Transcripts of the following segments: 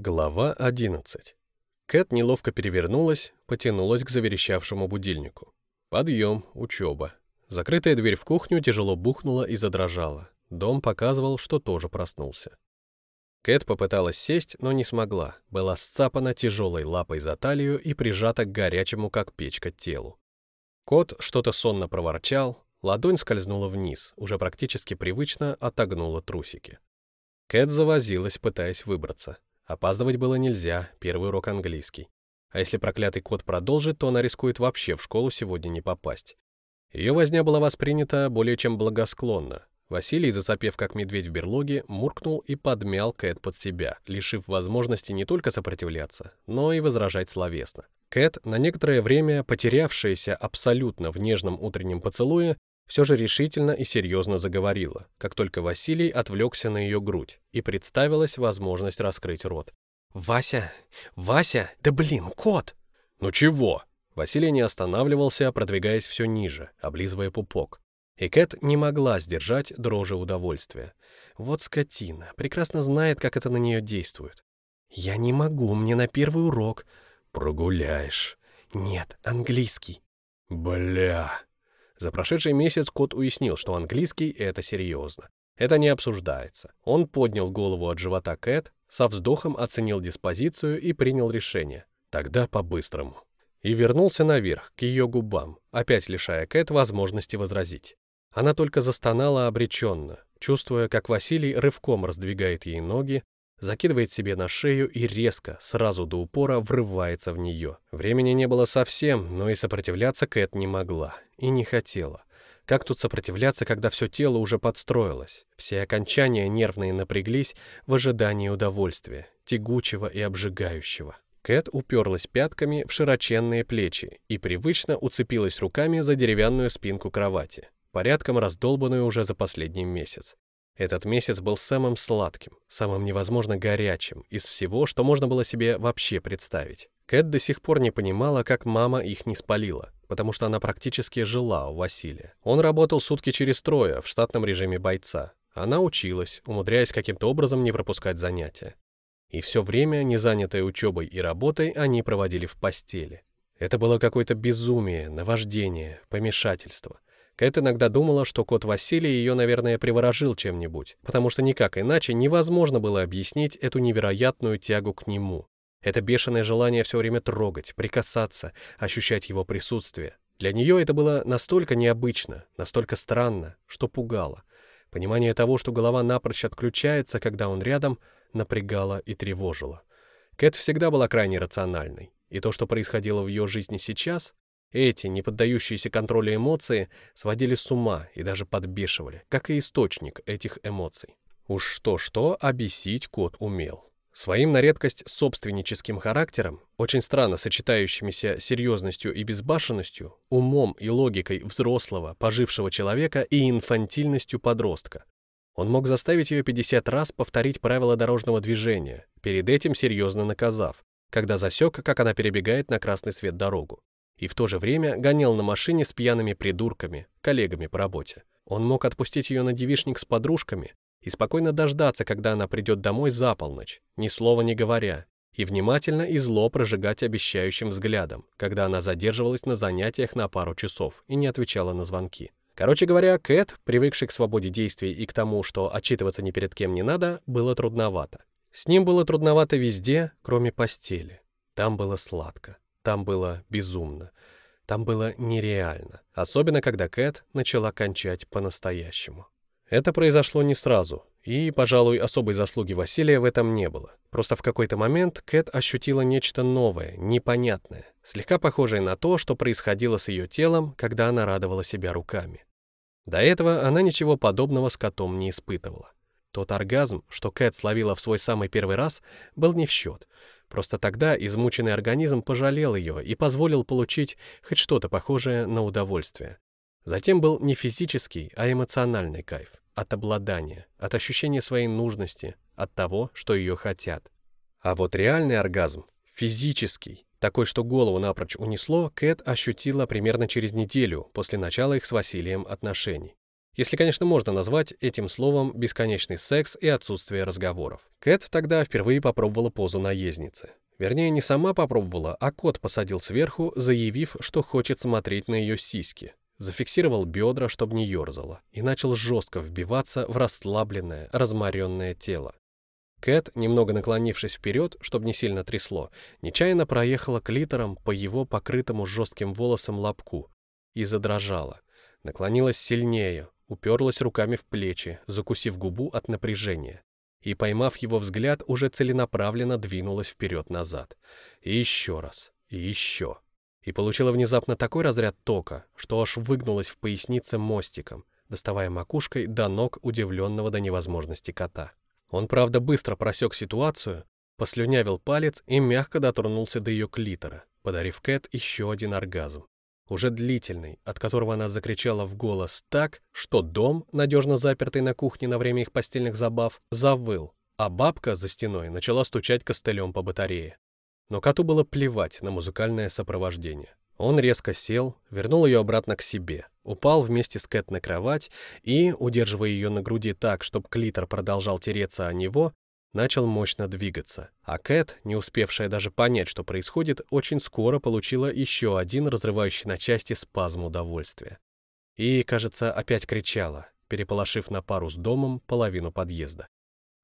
Глава 11. Кэт неловко перевернулась, потянулась к заверещавшему будильнику. Подъем, учеба. Закрытая дверь в кухню тяжело бухнула и задрожала. Дом показывал, что тоже проснулся. Кэт попыталась сесть, но не смогла. Была сцапана тяжелой лапой за талию и прижата к горячему, как печка, телу. Кот что-то сонно проворчал, ладонь скользнула вниз, уже практически привычно отогнула трусики. Кэт завозилась, пытаясь выбраться. Опаздывать было нельзя, первый урок английский. А если проклятый кот продолжит, то она рискует вообще в школу сегодня не попасть. Ее возня была воспринята более чем благосклонно. Василий, засопев как медведь в берлоге, муркнул и подмял Кэт под себя, лишив возможности не только сопротивляться, но и возражать словесно. Кэт, на некоторое время потерявшаяся абсолютно в нежном утреннем поцелуе, все же решительно и серьезно заговорила, как только Василий отвлекся на ее грудь, и представилась возможность раскрыть рот. «Вася! Вася! Да блин, кот!» «Ну чего?» Василий не останавливался, продвигаясь все ниже, облизывая пупок. И Кэт не могла сдержать дрожи удовольствия. Вот скотина, прекрасно знает, как это на нее действует. «Я не могу, мне на первый урок». «Прогуляешь». «Нет, английский». «Бля...» За прошедший месяц кот уяснил, что английский — это серьезно. Это не обсуждается. Он поднял голову от живота Кэт, со вздохом оценил диспозицию и принял решение. Тогда по-быстрому. И вернулся наверх, к ее губам, опять лишая Кэт возможности возразить. Она только застонала обреченно, чувствуя, как Василий рывком раздвигает ей ноги, закидывает себе на шею и резко, сразу до упора, врывается в нее. Времени не было совсем, но и сопротивляться Кэт не могла. И не хотела. Как тут сопротивляться, когда все тело уже подстроилось? Все окончания нервные напряглись в ожидании удовольствия, тягучего и обжигающего. Кэт уперлась пятками в широченные плечи и привычно уцепилась руками за деревянную спинку кровати, порядком раздолбанную уже за последний месяц. Этот месяц был самым сладким, самым невозможно горячим из всего, что можно было себе вообще представить. Кэт до сих пор не понимала, как мама их не спалила, потому что она практически жила у Василия. Он работал сутки через трое в штатном режиме бойца. Она училась, умудряясь каким-то образом не пропускать занятия. И все время, не занятое учебой и работой, они проводили в постели. Это было какое-то безумие, наваждение, помешательство. Кэт иногда думала, что кот Василий ее, наверное, приворожил чем-нибудь, потому что никак иначе невозможно было объяснить эту невероятную тягу к нему. Это бешеное желание все время трогать, прикасаться, ощущать его присутствие. Для нее это было настолько необычно, настолько странно, что пугало. Понимание того, что голова напрочь отключается, когда он рядом, напрягало и тревожило. Кэт всегда была крайне рациональной, и то, что происходило в ее жизни сейчас, эти, не поддающиеся контролю эмоции, сводили с ума и даже подбешивали, как и источник этих эмоций. Уж что-что, обесить кот умел. Своим на редкость собственническим характером, очень странно сочетающимися серьезностью и безбашенностью, умом и логикой взрослого, пожившего человека и инфантильностью подростка. Он мог заставить ее 50 раз повторить правила дорожного движения, перед этим серьезно наказав, когда засек, как она перебегает на красный свет дорогу и в то же время гонял на машине с пьяными придурками, коллегами по работе. Он мог отпустить ее на девишник с подружками и спокойно дождаться, когда она придет домой за полночь, ни слова не говоря, и внимательно и зло прожигать обещающим взглядом, когда она задерживалась на занятиях на пару часов и не отвечала на звонки. Короче говоря, Кэт, привыкший к свободе действий и к тому, что отчитываться ни перед кем не надо, было трудновато. С ним было трудновато везде, кроме постели. Там было сладко. Там было безумно. Там было нереально. Особенно, когда Кэт начала кончать по-настоящему. Это произошло не сразу, и, пожалуй, особой заслуги Василия в этом не было. Просто в какой-то момент Кэт ощутила нечто новое, непонятное, слегка похожее на то, что происходило с ее телом, когда она радовала себя руками. До этого она ничего подобного с котом не испытывала. Тот оргазм, что Кэт словила в свой самый первый раз, был не в счет — Просто тогда измученный организм пожалел ее и позволил получить хоть что-то похожее на удовольствие. Затем был не физический, а эмоциональный кайф. От обладания, от ощущения своей нужности, от того, что ее хотят. А вот реальный оргазм, физический, такой, что голову напрочь унесло, Кэт ощутила примерно через неделю после начала их с Василием отношений. Если, конечно, можно назвать этим словом бесконечный секс и отсутствие разговоров. Кэт тогда впервые попробовала позу наездницы. Вернее, не сама попробовала, а кот посадил сверху, заявив, что хочет смотреть на ее сиськи. Зафиксировал бедра, чтобы не ерзало, и начал жестко вбиваться в расслабленное, разморенное тело. Кэт, немного наклонившись вперед, чтобы не сильно трясло, нечаянно проехала клитором по его покрытому жестким волосом лобку и задрожала. Наклонилась сильнее, уперлась руками в плечи, закусив губу от напряжения. И, поймав его взгляд, уже целенаправленно двинулась вперед-назад. И еще раз, и еще. И получила внезапно такой разряд тока, что аж выгнулась в пояснице мостиком, доставая макушкой до ног удивленного до невозможности кота. Он, правда, быстро просек ситуацию, послюнявил палец и мягко дотронулся до ее клитора, подарив Кэт еще один оргазм уже длительный, от которого она закричала в голос так, что дом, надежно запертый на кухне на время их постельных забав, завыл, а бабка за стеной начала стучать костылем по батарее. Но коту было плевать на музыкальное сопровождение. Он резко сел, вернул ее обратно к себе, упал вместе с Кэт на кровать и, удерживая ее на груди так, чтобы клитор продолжал тереться о него, начал мощно двигаться, а Кэт, не успевшая даже понять, что происходит, очень скоро получила еще один разрывающий на части спазм удовольствия. И, кажется, опять кричала, переполошив на пару с домом половину подъезда.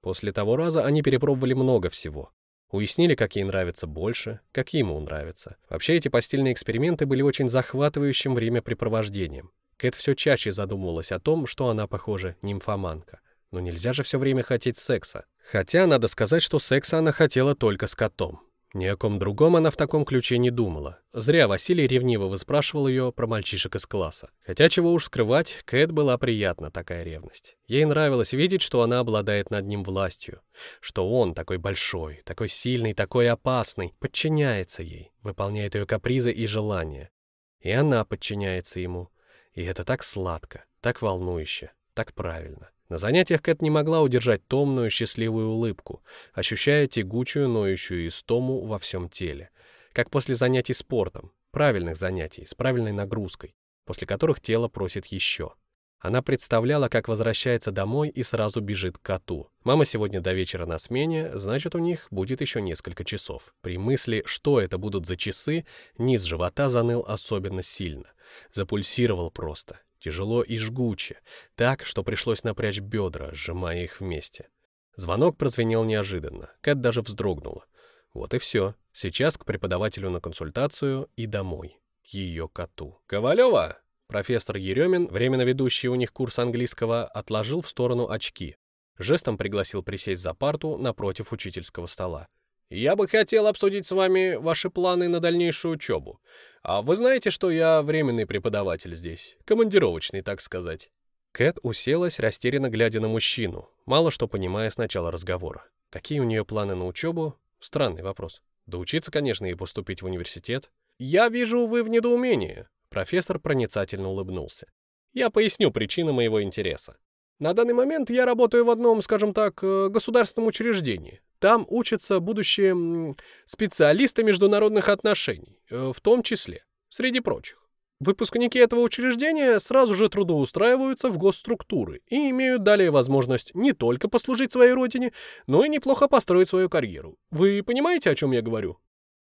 После того раза они перепробовали много всего. Уяснили, какие нравятся больше, какие ему нравятся. Вообще эти постельные эксперименты были очень захватывающим времяпрепровождением. Кэт все чаще задумывалась о том, что она, похоже, нимфоманка. Но нельзя же все время хотеть секса. Хотя, надо сказать, что секса она хотела только с котом. Ни о ком другом она в таком ключе не думала. Зря Василий ревниво выспрашивал ее про мальчишек из класса. Хотя, чего уж скрывать, Кэт была приятна такая ревность. Ей нравилось видеть, что она обладает над ним властью. Что он такой большой, такой сильный, такой опасный, подчиняется ей, выполняет ее капризы и желания. И она подчиняется ему. И это так сладко, так волнующе, так правильно. На занятиях Кэт не могла удержать томную, счастливую улыбку, ощущая тягучую, ноющую истому во всем теле. Как после занятий спортом, правильных занятий, с правильной нагрузкой, после которых тело просит еще. Она представляла, как возвращается домой и сразу бежит к коту. Мама сегодня до вечера на смене, значит, у них будет еще несколько часов. При мысли, что это будут за часы, низ живота заныл особенно сильно. Запульсировал просто тяжело и жгуче, так, что пришлось напрячь бедра, сжимая их вместе. Звонок прозвенел неожиданно, Кэт даже вздрогнула. Вот и все. Сейчас к преподавателю на консультацию и домой. К ее коту. «Ковалева!» Профессор Еремин, временно ведущий у них курс английского, отложил в сторону очки. Жестом пригласил присесть за парту напротив учительского стола. Я бы хотел обсудить с вами ваши планы на дальнейшую учебу. А вы знаете, что я временный преподаватель здесь, командировочный, так сказать». Кэт уселась, растерянно глядя на мужчину, мало что понимая с начала разговора. Какие у нее планы на учебу? Странный вопрос. Да учиться, конечно, и поступить в университет. «Я вижу, вы в недоумении», — профессор проницательно улыбнулся. «Я поясню причины моего интереса. На данный момент я работаю в одном, скажем так, э, государственном учреждении. Там учатся будущие специалисты международных отношений, э, в том числе, среди прочих. Выпускники этого учреждения сразу же трудоустраиваются в госструктуры и имеют далее возможность не только послужить своей родине, но и неплохо построить свою карьеру. Вы понимаете, о чем я говорю?»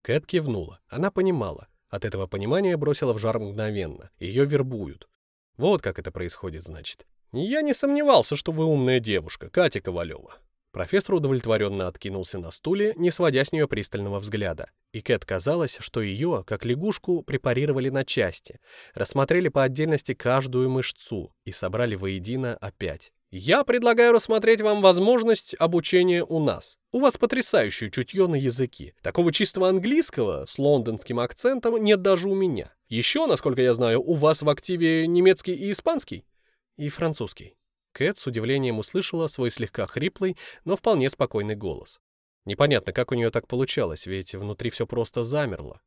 Кэт кивнула. Она понимала. От этого понимания бросила в жар мгновенно. Ее вербуют. Вот как это происходит, значит. «Я не сомневался, что вы умная девушка, Катя Ковалева». Профессор удовлетворенно откинулся на стуле, не сводя с нее пристального взгляда. И Кэт казалось, что ее, как лягушку, препарировали на части, рассмотрели по отдельности каждую мышцу и собрали воедино опять. «Я предлагаю рассмотреть вам возможность обучения у нас. У вас потрясающее чутье на языки. Такого чистого английского с лондонским акцентом нет даже у меня. Еще, насколько я знаю, у вас в активе немецкий и испанский?» И французский. Кэт с удивлением услышала свой слегка хриплый, но вполне спокойный голос. Непонятно, как у нее так получалось, ведь внутри все просто замерло.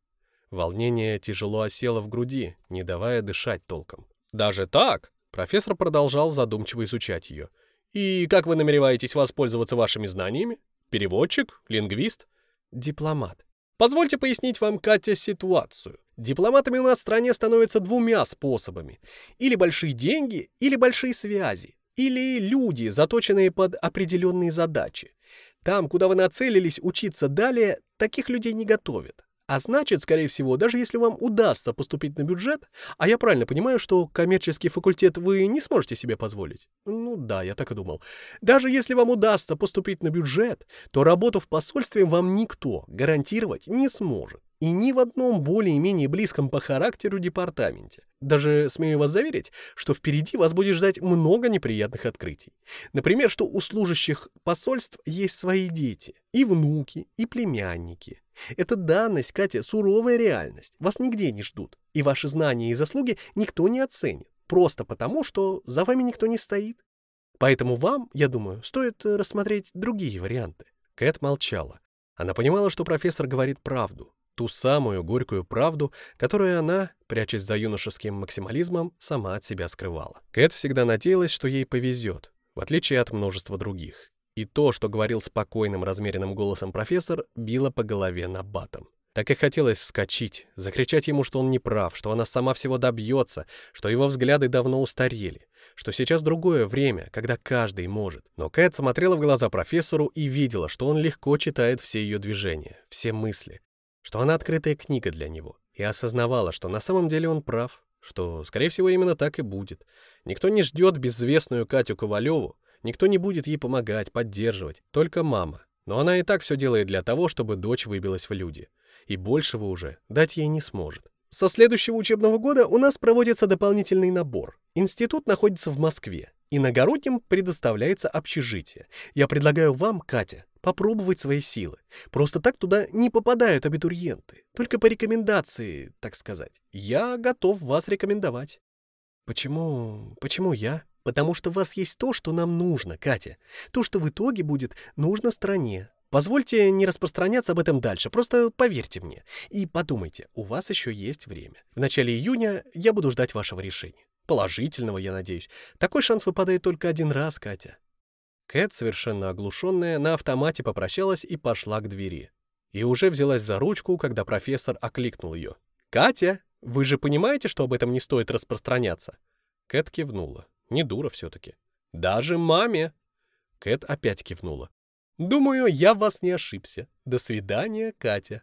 Волнение тяжело осело в груди, не давая дышать толком. «Даже так?» Профессор продолжал задумчиво изучать ее. «И как вы намереваетесь воспользоваться вашими знаниями? Переводчик? Лингвист?» «Дипломат». «Позвольте пояснить вам, Катя, ситуацию. Дипломатами у нас в стране становятся двумя способами. Или большие деньги, или большие связи. Или люди, заточенные под определенные задачи. Там, куда вы нацелились учиться далее, таких людей не готовят. А значит, скорее всего, даже если вам удастся поступить на бюджет, а я правильно понимаю, что коммерческий факультет вы не сможете себе позволить? Ну да, я так и думал. Даже если вам удастся поступить на бюджет, то работу в посольстве вам никто гарантировать не сможет и ни в одном более-менее близком по характеру департаменте. Даже смею вас заверить, что впереди вас будет ждать много неприятных открытий. Например, что у служащих посольств есть свои дети, и внуки, и племянники. Это данность, Катя, суровая реальность. Вас нигде не ждут, и ваши знания и заслуги никто не оценит, просто потому, что за вами никто не стоит. Поэтому вам, я думаю, стоит рассмотреть другие варианты. Кэт молчала. Она понимала, что профессор говорит правду, Ту самую горькую правду, которую она, прячась за юношеским максимализмом, сама от себя скрывала. Кэт всегда надеялась, что ей повезет, в отличие от множества других. И то, что говорил спокойным, размеренным голосом профессор, било по голове на батом. Так и хотелось вскочить, закричать ему, что он не прав, что она сама всего добьется, что его взгляды давно устарели, что сейчас другое время, когда каждый может. Но Кэт смотрела в глаза профессору и видела, что он легко читает все ее движения, все мысли, что она открытая книга для него, и осознавала, что на самом деле он прав, что, скорее всего, именно так и будет. Никто не ждет безвестную Катю Ковалеву, никто не будет ей помогать, поддерживать, только мама. Но она и так все делает для того, чтобы дочь выбилась в люди. И большего уже дать ей не сможет. Со следующего учебного года у нас проводится дополнительный набор. Институт находится в Москве, иногородним предоставляется общежитие. Я предлагаю вам, Катя, попробовать свои силы. Просто так туда не попадают абитуриенты. Только по рекомендации, так сказать. Я готов вас рекомендовать. Почему... почему я? Потому что у вас есть то, что нам нужно, Катя. То, что в итоге будет нужно стране. Позвольте не распространяться об этом дальше, просто поверьте мне. И подумайте, у вас еще есть время. В начале июня я буду ждать вашего решения. Положительного, я надеюсь. Такой шанс выпадает только один раз, Катя. Кэт, совершенно оглушенная, на автомате попрощалась и пошла к двери. И уже взялась за ручку, когда профессор окликнул ее. «Катя, вы же понимаете, что об этом не стоит распространяться?» Кэт кивнула. Не дура все-таки. «Даже маме!» Кэт опять кивнула. «Думаю, я вас не ошибся. До свидания, Катя».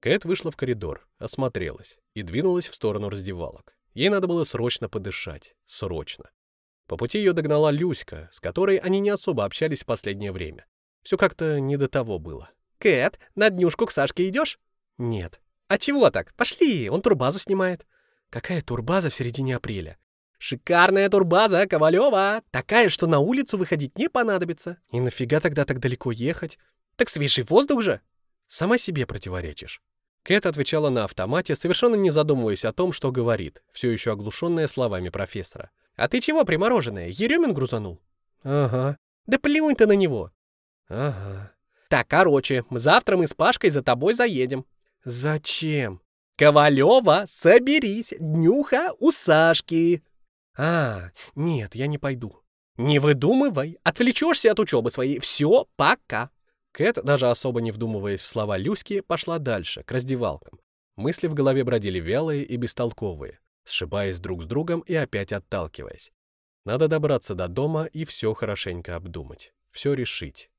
Кэт вышла в коридор, осмотрелась и двинулась в сторону раздевалок. Ей надо было срочно подышать. Срочно. По пути ее догнала Люська, с которой они не особо общались в последнее время. Все как-то не до того было. «Кэт, на днюшку к Сашке идешь?» «Нет». «А чего так? Пошли, он турбазу снимает». «Какая турбаза в середине апреля?» «Шикарная турбаза, Ковалева! Такая, что на улицу выходить не понадобится. И нафига тогда так далеко ехать? Так свежий воздух же!» «Сама себе противоречишь». Кэт отвечала на автомате, совершенно не задумываясь о том, что говорит, все еще оглушенная словами профессора. «А ты чего, примороженная, Еремин грузанул?» «Ага». «Да плюнь ты на него!» «Ага». «Так, короче, завтра мы с Пашкой за тобой заедем». «Зачем?» «Ковалева, соберись, днюха у Сашки!» «А, нет, я не пойду». «Не выдумывай, отвлечешься от учебы своей. Все, пока!» Кэт, даже особо не вдумываясь в слова Люськи, пошла дальше, к раздевалкам. Мысли в голове бродили вялые и бестолковые, сшибаясь друг с другом и опять отталкиваясь. Надо добраться до дома и все хорошенько обдумать, все решить.